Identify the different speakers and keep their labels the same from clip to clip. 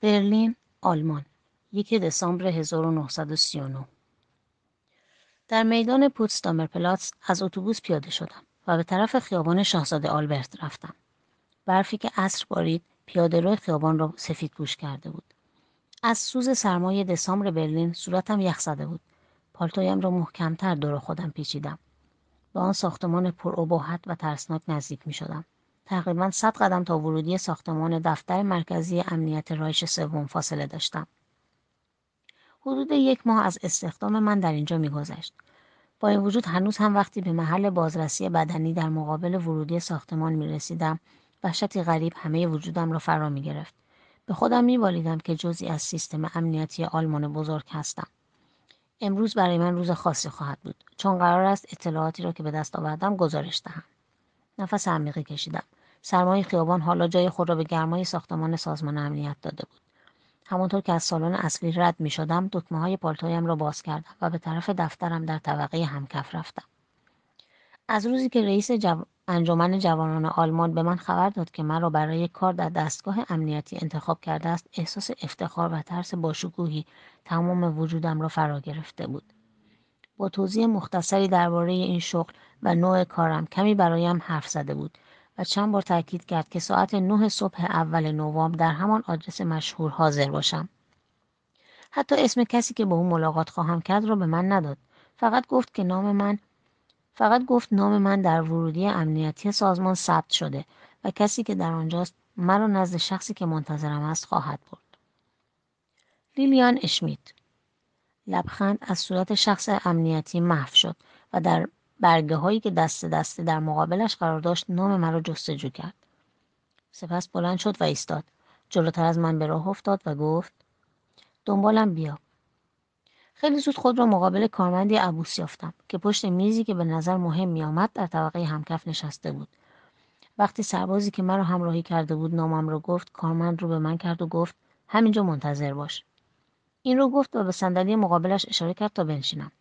Speaker 1: برلین، آلمان، یک دسامبر 1939 در میدان پوتسدامر پلاتس از اتوبوس پیاده شدم و به طرف خیابان شاهزاده آلبرت رفتم. برفی که عصر بارید پیاده روی خیابان را سفید پوش کرده بود. از سوز سرمای دسامبر برلین صورتم یخ زده بود. پالتویم را محکمتر دور خودم پیچیدم. به آن ساختمان پرابهت و ترسناک نزدیک می شدم. تقریبا صد قدم تا ورودی ساختمان دفتر مرکزی امنیت رایش سوم فاصله داشتم. حدود یک ماه از استخدام من در اینجا میگذشت با این وجود هنوز هم وقتی به محل بازرسی بدنی در مقابل ورودی ساختمان می رسیدم وحشتی غریب همه وجودم را فرا می گرفت. به خودم می که جزی از سیستم امنیتی آلمان بزرگ هستم. امروز برای من روز خاصی خواهد بود چون قرار است اطلاعاتی را که به دست آوردم گزارش دهم. نفس عمیقی کشیدم. سرمای خیابان حالا جای خود را به گرمای ساختمان سازمان امنیت داده بود. همانطور که از سالن اصلی رد می شدم دکمه های پالتویم را باز کردم و به طرف دفترم در طبقه همکف رفتم. از روزی که رئیس جو... انجمن جوانان آلمان به من خبر داد که مرا برای کار در دستگاه امنیتی انتخاب کرده است احساس افتخار و ترس باشکوهی تمام وجودم را فرا گرفته بود با توضیح مختصری درباره این شغل و نوع کارم کمی برایم حرف زده بود و چند بار تاکید کرد که ساعت نه صبح اول نوامبر در همان آدرس مشهور حاضر باشم. حتی اسم کسی که با او ملاقات خواهم کرد را به من نداد. فقط گفت که نام من فقط گفت نام من در ورودی امنیتی سازمان ثبت شده و کسی که در آنجاست مرا نزد شخصی که منتظرم است خواهد برد. لیلیان اشمیت. لبخند از صورت شخص امنیتی محو شد و در برگه هایی که دست دسته در مقابلش قرار داشت نام مرا جستجو کرد. سپس بلند شد و ایستاد. جلوتر از من به راه افتاد و گفت دنبالم بیا. خیلی زود خود را مقابل کارمندی عبوس یافتم که پشت میزی که به نظر مهم می آمد در طبقه همکف نشسته بود. وقتی سربازی که مرا همراهی کرده بود نامم را گفت کارمند رو به من کرد و گفت همینجا منتظر باش. این رو گفت و به صندلی مقابلش اشاره کرد تا بنشینم.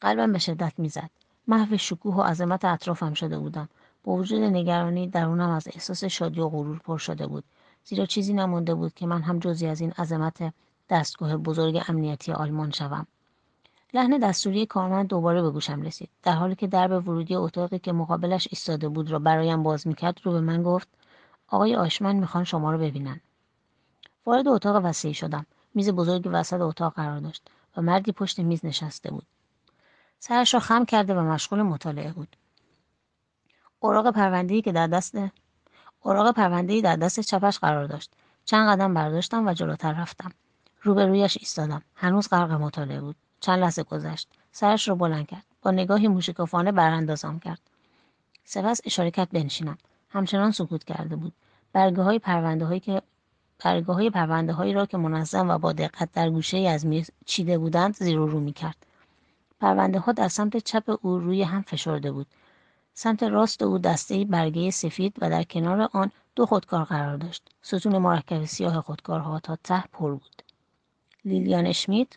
Speaker 1: قلبم به شدت می‌زد. محو شکوه و عظمت اطرافم شده بودم. با وجود نگرانی درونم از احساس شادی و غرور پر شده بود. زیرا چیزی نمانده بود که من هم جزی از این عظمت دستگاه بزرگ امنیتی آلمان شوم. لحن دستوری کارمند دوباره به گوشم رسید. در حالی که درب ورودی اتاقی که مقابلش ایستاده بود را برایم باز می‌کرد رو به من گفت آقای آشمن می‌خوان شما رو ببینن. وارد اتاق وسیعی شدم. میز بزرگی وسط اتاق قرار داشت و مردی پشت میز نشسته بود. سرش را خم کرده و مشغول مطالعه بود. اوراق پرونده‌ای که در دست اوراق پرونده‌ای در دست چپش قرار داشت. چند قدم برداشتم و جلوتر رفتم. روبرویش ایستادم. هنوز غرق مطالعه بود. چند لحظه گذشت. سرش را بلند کرد. با نگاهی موشکافانه براندازم کرد. سپس اشاره کرد بنشینم. همچنان سکوت کرده بود. برگه های پرونده هایی که برگه های پرونده هایی را که منظم و با دقت در گوشه ای از میز چیده بودند زیر و رو می کرد. پرونده ها در سمت چپ او روی هم فشرده بود. سمت راست او دسته برگه سفید و در کنار آن دو خودکار قرار داشت. ستون مرکب سیاه خودکارها تا ته پر بود. لیلیان اشمیت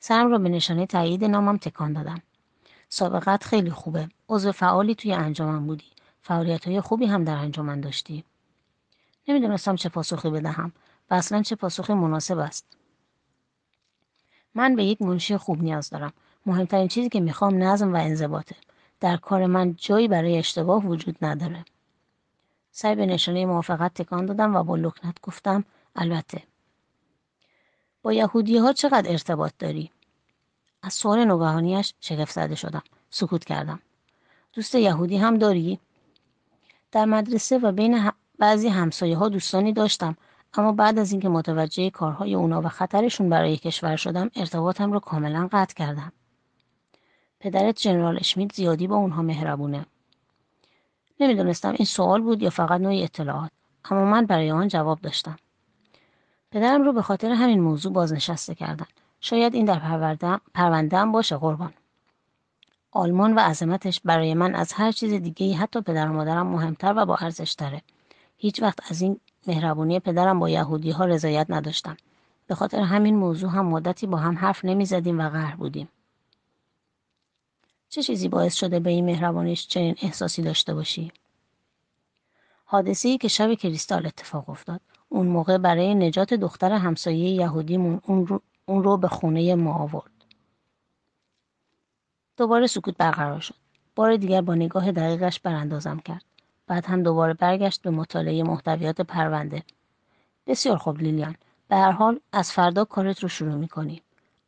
Speaker 1: سرم را به نشانه تایید نامم تکان دادم. سابقت خیلی خوبه. عضو فعالی توی انجمن بودی. فعالیت های خوبی هم در انجمن داشتی. نمی‌دونستم چه پاسخی بدهم و اصلا چه پاسخی مناسب است. من به یک منشی خوب نیاز دارم. مهمترین چیزی که می‌خوام نظم و انضباطه. در کار من جایی برای اشتباه وجود نداره. سعی به نشانه موافقت تکان دادم و با لکنت گفتم البته. با یهودی ها چقدر ارتباط داری؟ از سوال نگاهانیش شگفت زده شدم. سکوت کردم. دوست یهودی هم داری؟ در مدرسه و بین بعضی همسایه ها دوستانی داشتم اما بعد از اینکه متوجه کارهای اونا و خطرشون برای کشور شدم ارتباطم رو کاملا قطع کردم. پدرت جنرال اشمیت زیادی با اونها مهربونه. نمی‌دونستم این سوال بود یا فقط نوعی اطلاعات اما من برای آن جواب داشتم. پدرم رو به خاطر همین موضوع بازنشسته کردن. شاید این در پرونده هم باشه قربان. آلمان و عظمتش برای من از هر چیز دیگه حتی پدر و مادرم مهمتر و با ارزش تره. هیچ وقت از این مهربونی پدرم با یهودی ها رضایت نداشتم. به خاطر همین موضوع هم مدتی با هم حرف نمی زدیم و قهر بودیم. چه چیزی باعث شده به این مهربانیش چنین احساسی داشته باشی؟ حادثه ای که شب کریستال اتفاق افتاد اون موقع برای نجات دختر همسایه یهودیمون اون رو, اون رو به خونه ما آورد. دوباره سکوت برقرار شد. بار دیگر با نگاه دقیقش براندازم کرد. بعد هم دوباره برگشت به مطالعه محتویات پرونده. بسیار خوب لیلیان. به هر حال از فردا کارت رو شروع می‌کنی.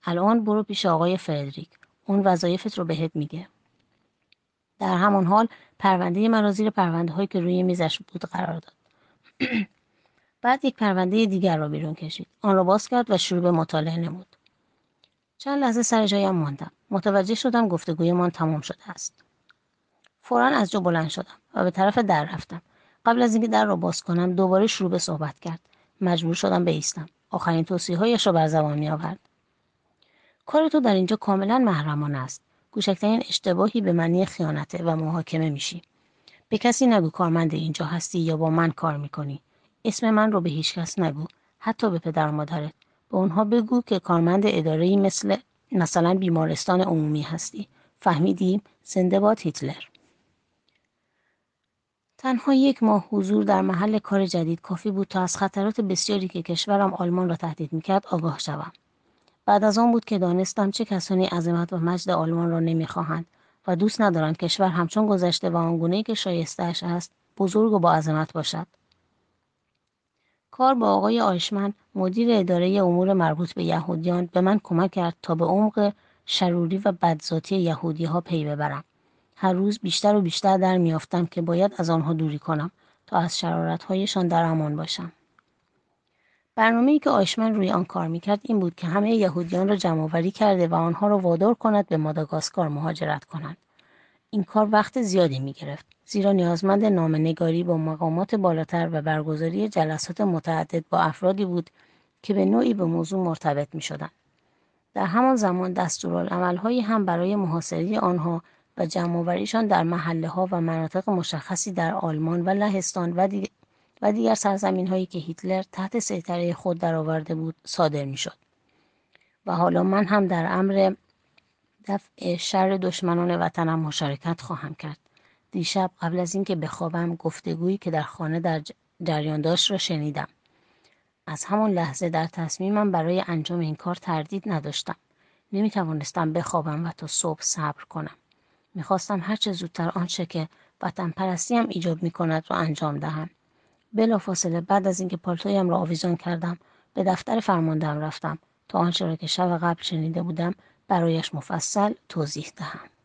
Speaker 1: الان برو پیش آقای فردریک. اون وظایفت رو بهت میگه. در همان حال پرونده من را زیر پرونده هایی که روی میزش بود قرار داد. بعد یک پرونده دیگر را بیرون کشید. آن را باز کرد و شروع به مطالعه نمود. چند لحظه سر جایم ماندم. متوجه شدم گفتگویمان تمام شده است. فورا از جا بلند شدم و به طرف در رفتم. قبل از اینکه در را باز کنم دوباره شروع به صحبت کرد. مجبور شدم بایستم. آخرین توصیه هایش را بر زبان می آورد. کار تو در اینجا کاملا محرمانه است. کوچکترین اشتباهی به معنی خیانته و محاکمه میشی. به کسی نگو کارمند اینجا هستی یا با من کار می‌کنی. اسم من رو به هیچ کس نگو. حتی به پدر و مادرت. به اونها بگو که کارمند اداره مثل مثلا بیمارستان عمومی هستی. فهمیدیم؟ زنده باد هیتلر. تنها یک ماه حضور در محل کار جدید کافی بود تا از خطرات بسیاری که کشورم آلمان را تهدید می‌کرد آگاه شوم. بعد از آن بود که دانستم چه کسانی عظمت و مجد آلمان را نمی‌خواهند و دوست ندارند کشور همچون گذشته و آنگونهای که شایستهاش است بزرگ و با عظمت باشد. کار با آقای آیشمن مدیر اداره امور مربوط به یهودیان به من کمک کرد تا به عمق شروری و بدذاتی یهودی ها پی ببرم. هر روز بیشتر و بیشتر در میافتم که باید از آنها دوری کنم تا از شرارتهایشان در امان باشم. برنامه‌ای که آیشمن روی آن کار می‌کرد این بود که همه یهودیان را جمعآوری کرده و آنها را وادار کند به ماداگاسکار مهاجرت کنند این کار وقت زیادی می گرفت زیرا نیازمند نامنگاری با مقامات بالاتر و برگزاری جلسات متعدد با افرادی بود که به نوعی به موضوع مرتبط می شدن. در همان زمان دستورالعملهایی هم برای محاصره آنها و جمعآوریشان در محله ها و مناطق مشخصی در آلمان و لهستان و و دیگر سرزمین هایی که هیتلر تحت سیطره خود درآورده بود صادر می شد. و حالا من هم در امر دفع شر دشمنان وطنم مشارکت خواهم کرد. دیشب قبل از اینکه بخوابم گفتگویی که در خانه در جریان داشت را شنیدم. از همان لحظه در تصمیمم برای انجام این کار تردید نداشتم. نمی توانستم بخوابم و تا صبح صبر کنم. می‌خواستم هرچه زودتر آنچه که وطن پرستی هم ایجاب می کند را انجام دهم. بلافاصله بعد از اینکه پالتویم را آویزان کردم به دفتر فرماندهم رفتم تا آنچه را که شب قبل شنیده بودم برایش مفصل توضیح دهم.